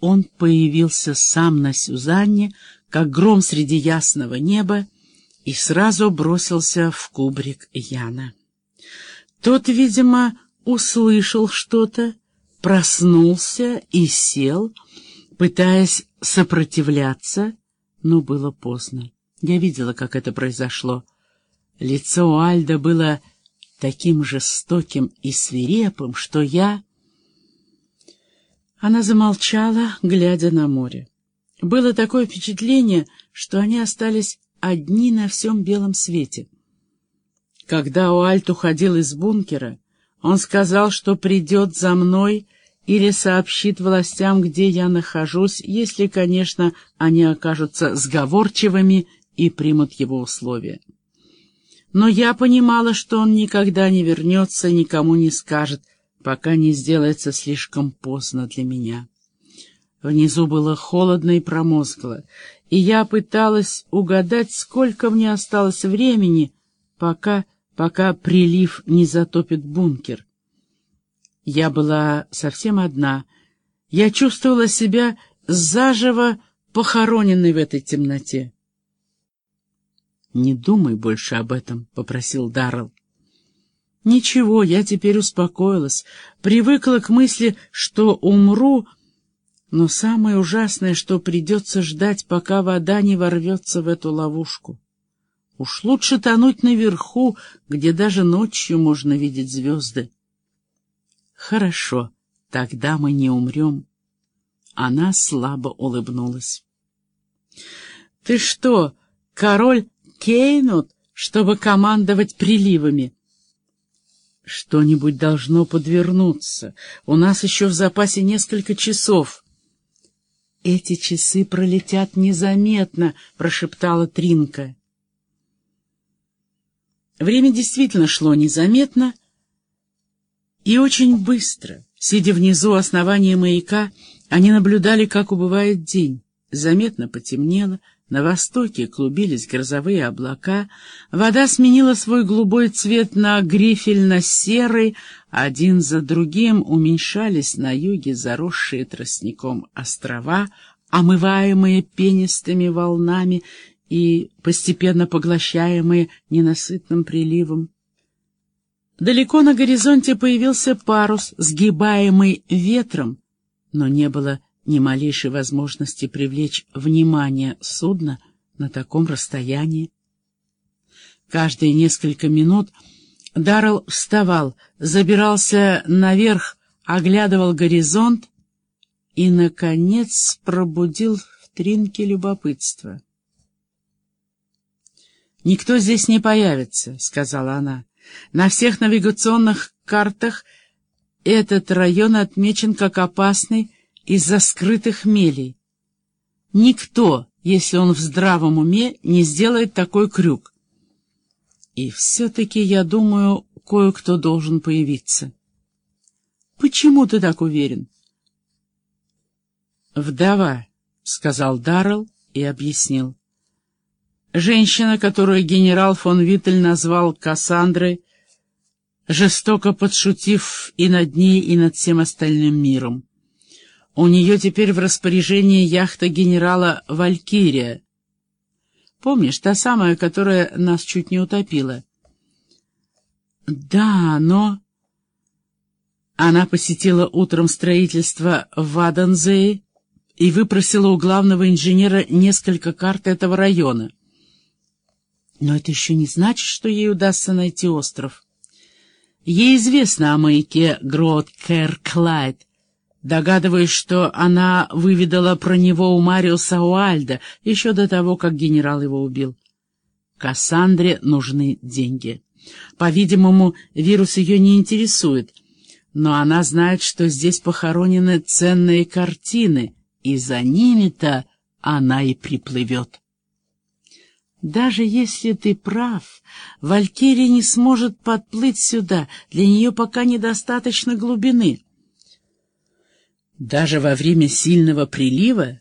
он появился сам на Сюзанне, как гром среди ясного неба, и сразу бросился в кубрик Яна. Тот, видимо, услышал что-то, проснулся и сел, пытаясь сопротивляться, но было поздно. Я видела, как это произошло. Лицо Альда было таким жестоким и свирепым, что я... Она замолчала, глядя на море. Было такое впечатление, что они остались одни на всем белом свете. Когда Уальт уходил из бункера, он сказал, что придет за мной или сообщит властям, где я нахожусь, если, конечно, они окажутся сговорчивыми и примут его условия. Но я понимала, что он никогда не вернется, никому не скажет, пока не сделается слишком поздно для меня. Внизу было холодно и промозгло, и я пыталась угадать, сколько мне осталось времени, пока, пока прилив не затопит бункер. Я была совсем одна. Я чувствовала себя заживо похороненной в этой темноте. «Не думай больше об этом», — попросил Даррелл. «Ничего, я теперь успокоилась, привыкла к мысли, что умру, но самое ужасное, что придется ждать, пока вода не ворвется в эту ловушку. Уж лучше тонуть наверху, где даже ночью можно видеть звезды. Хорошо, тогда мы не умрем. Она слабо улыбнулась. Ты что, король Кейнут, чтобы командовать приливами? Что-нибудь должно подвернуться. У нас еще в запасе несколько часов. Эти часы пролетят незаметно, прошептала Тринка. Время действительно шло незаметно, и очень быстро, сидя внизу основания маяка, они наблюдали, как убывает день. Заметно потемнело, на востоке клубились грозовые облака, вода сменила свой голубой цвет на грифельно-серый, один за другим уменьшались на юге заросшие тростником острова, омываемые пенистыми волнами и постепенно поглощаемые ненасытным приливом. Далеко на горизонте появился парус, сгибаемый ветром, но не было ни малейшей возможности привлечь внимание судна на таком расстоянии. Каждые несколько минут Даррелл вставал, забирался наверх, оглядывал горизонт и, наконец, пробудил в Тринке любопытство. «Никто здесь не появится», — сказала она. На всех навигационных картах этот район отмечен как опасный из-за скрытых мелей. Никто, если он в здравом уме, не сделает такой крюк. И все-таки, я думаю, кое-кто должен появиться. Почему ты так уверен? Вдова, — сказал Даррелл и объяснил. Женщина, которую генерал фон Виттель назвал Кассандрой, жестоко подшутив и над ней, и над всем остальным миром. У нее теперь в распоряжении яхта генерала «Валькирия». Помнишь, та самая, которая нас чуть не утопила? Да, но... Она посетила утром строительство в Адензее и выпросила у главного инженера несколько карт этого района. Но это еще не значит, что ей удастся найти остров. Ей известно о маяке Грот-Кэр-Клайд. Догадываюсь, что она выведала про него у Мариуса Уальда еще до того, как генерал его убил. Кассандре нужны деньги. По-видимому, вирус ее не интересует, но она знает, что здесь похоронены ценные картины, и за ними-то она и приплывет. Даже если ты прав, Валькирия не сможет подплыть сюда, для нее пока недостаточно глубины. Даже во время сильного прилива?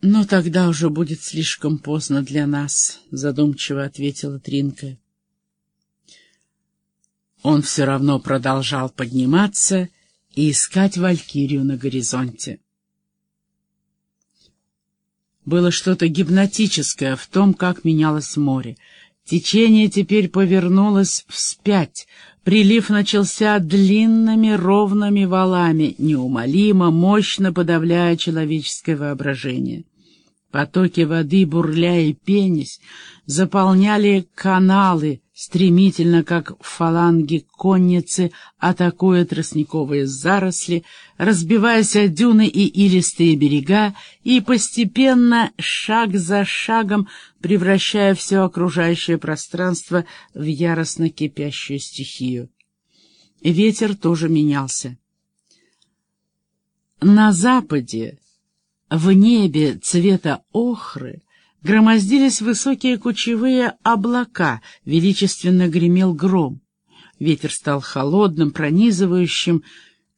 Но тогда уже будет слишком поздно для нас, задумчиво ответила Тринка. Он все равно продолжал подниматься и искать Валькирию на горизонте. Было что-то гипнотическое в том, как менялось море. Течение теперь повернулось вспять. Прилив начался длинными ровными валами, неумолимо, мощно подавляя человеческое воображение. Потоки воды, бурля и пенись, заполняли каналы, стремительно, как фаланги конницы, атакуя тростниковые заросли, разбиваясь о дюны и илистые берега и постепенно, шаг за шагом, превращая все окружающее пространство в яростно кипящую стихию. Ветер тоже менялся. На западе в небе цвета охры громоздились высокие кучевые облака, величественно гремел гром. Ветер стал холодным, пронизывающим,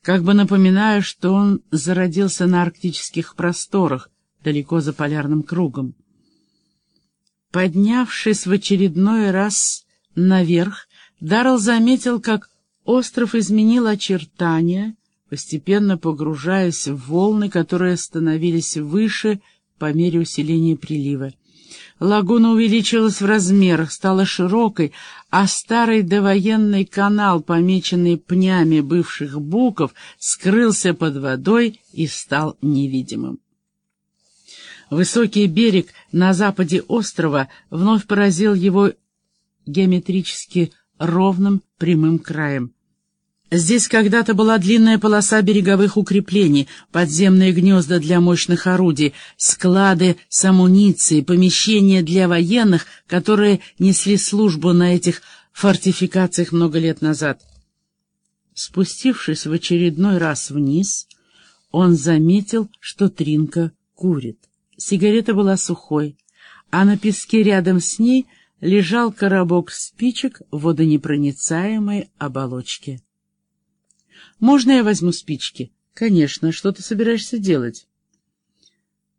как бы напоминая, что он зародился на арктических просторах, далеко за полярным кругом. Поднявшись в очередной раз наверх, Даррелл заметил, как остров изменил очертания, постепенно погружаясь в волны, которые становились выше по мере усиления прилива. Лагуна увеличилась в размерах, стала широкой, а старый довоенный канал, помеченный пнями бывших буков, скрылся под водой и стал невидимым. Высокий берег на западе острова вновь поразил его геометрически ровным прямым краем. Здесь когда-то была длинная полоса береговых укреплений, подземные гнезда для мощных орудий, склады с амуницией, помещения для военных, которые несли службу на этих фортификациях много лет назад. Спустившись в очередной раз вниз, он заметил, что Тринка курит. Сигарета была сухой, а на песке рядом с ней лежал коробок спичек в водонепроницаемой оболочке. «Можно я возьму спички?» «Конечно. Что ты собираешься делать?»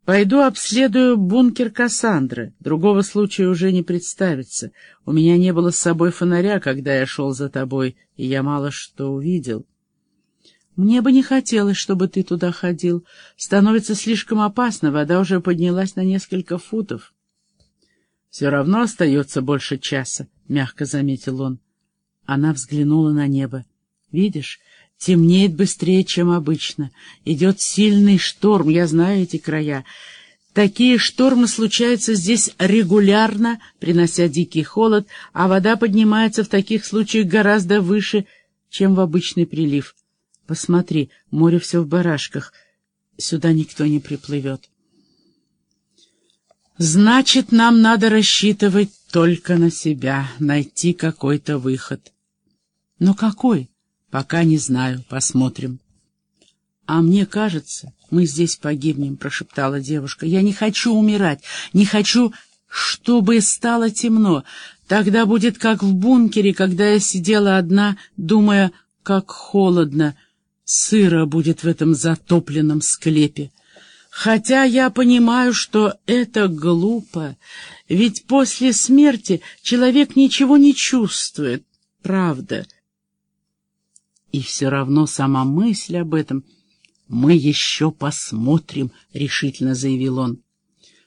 «Пойду обследую бункер Кассандры. Другого случая уже не представится. У меня не было с собой фонаря, когда я шел за тобой, и я мало что увидел». «Мне бы не хотелось, чтобы ты туда ходил. Становится слишком опасно, вода уже поднялась на несколько футов». «Все равно остается больше часа», — мягко заметил он. Она взглянула на небо. «Видишь, Темнеет быстрее, чем обычно. Идет сильный шторм, я знаю эти края. Такие штормы случаются здесь регулярно, принося дикий холод, а вода поднимается в таких случаях гораздо выше, чем в обычный прилив. Посмотри, море все в барашках. Сюда никто не приплывет. Значит, нам надо рассчитывать только на себя, найти какой-то выход. Но какой? Пока не знаю, посмотрим. А мне кажется, мы здесь погибнем, прошептала девушка. Я не хочу умирать, не хочу, чтобы стало темно. Тогда будет как в бункере, когда я сидела одна, думая, как холодно, сыро будет в этом затопленном склепе. Хотя я понимаю, что это глупо, ведь после смерти человек ничего не чувствует, правда — и все равно сама мысль об этом... «Мы еще посмотрим», — решительно заявил он.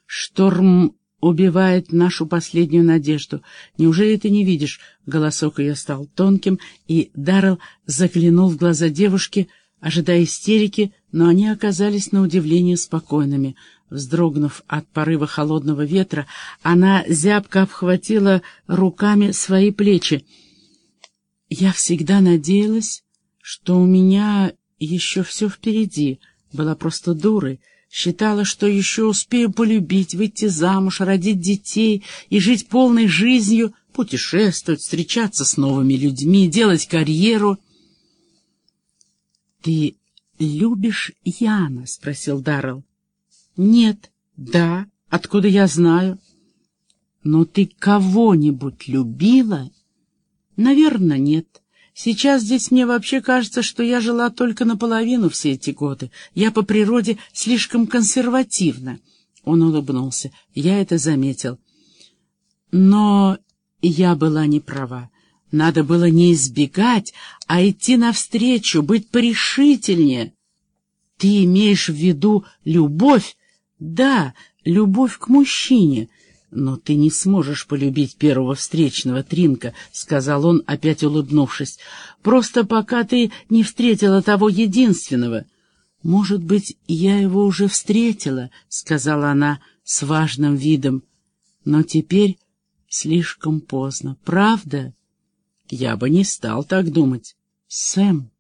«Шторм убивает нашу последнюю надежду. Неужели ты не видишь?» Голосок ее стал тонким, и Даррелл заглянул в глаза девушки, ожидая истерики, но они оказались на удивление спокойными. Вздрогнув от порыва холодного ветра, она зябко обхватила руками свои плечи. «Я всегда надеялась, что у меня еще все впереди, была просто дурой, считала, что еще успею полюбить, выйти замуж, родить детей и жить полной жизнью, путешествовать, встречаться с новыми людьми, делать карьеру. — Ты любишь Яна? — спросил Даррелл. — Нет. — Да. Откуда я знаю? — Но ты кого-нибудь любила? — Наверное, нет. Сейчас здесь мне вообще кажется, что я жила только наполовину все эти годы. Я по природе слишком консервативна. Он улыбнулся. Я это заметил. Но я была не права. Надо было не избегать, а идти навстречу, быть порешительнее. Ты имеешь в виду любовь? Да, любовь к мужчине. Но ты не сможешь полюбить первого встречного, Тринка, — сказал он, опять улыбнувшись. Просто пока ты не встретила того единственного. Может быть, я его уже встретила, — сказала она с важным видом. Но теперь слишком поздно. Правда? Я бы не стал так думать. Сэм.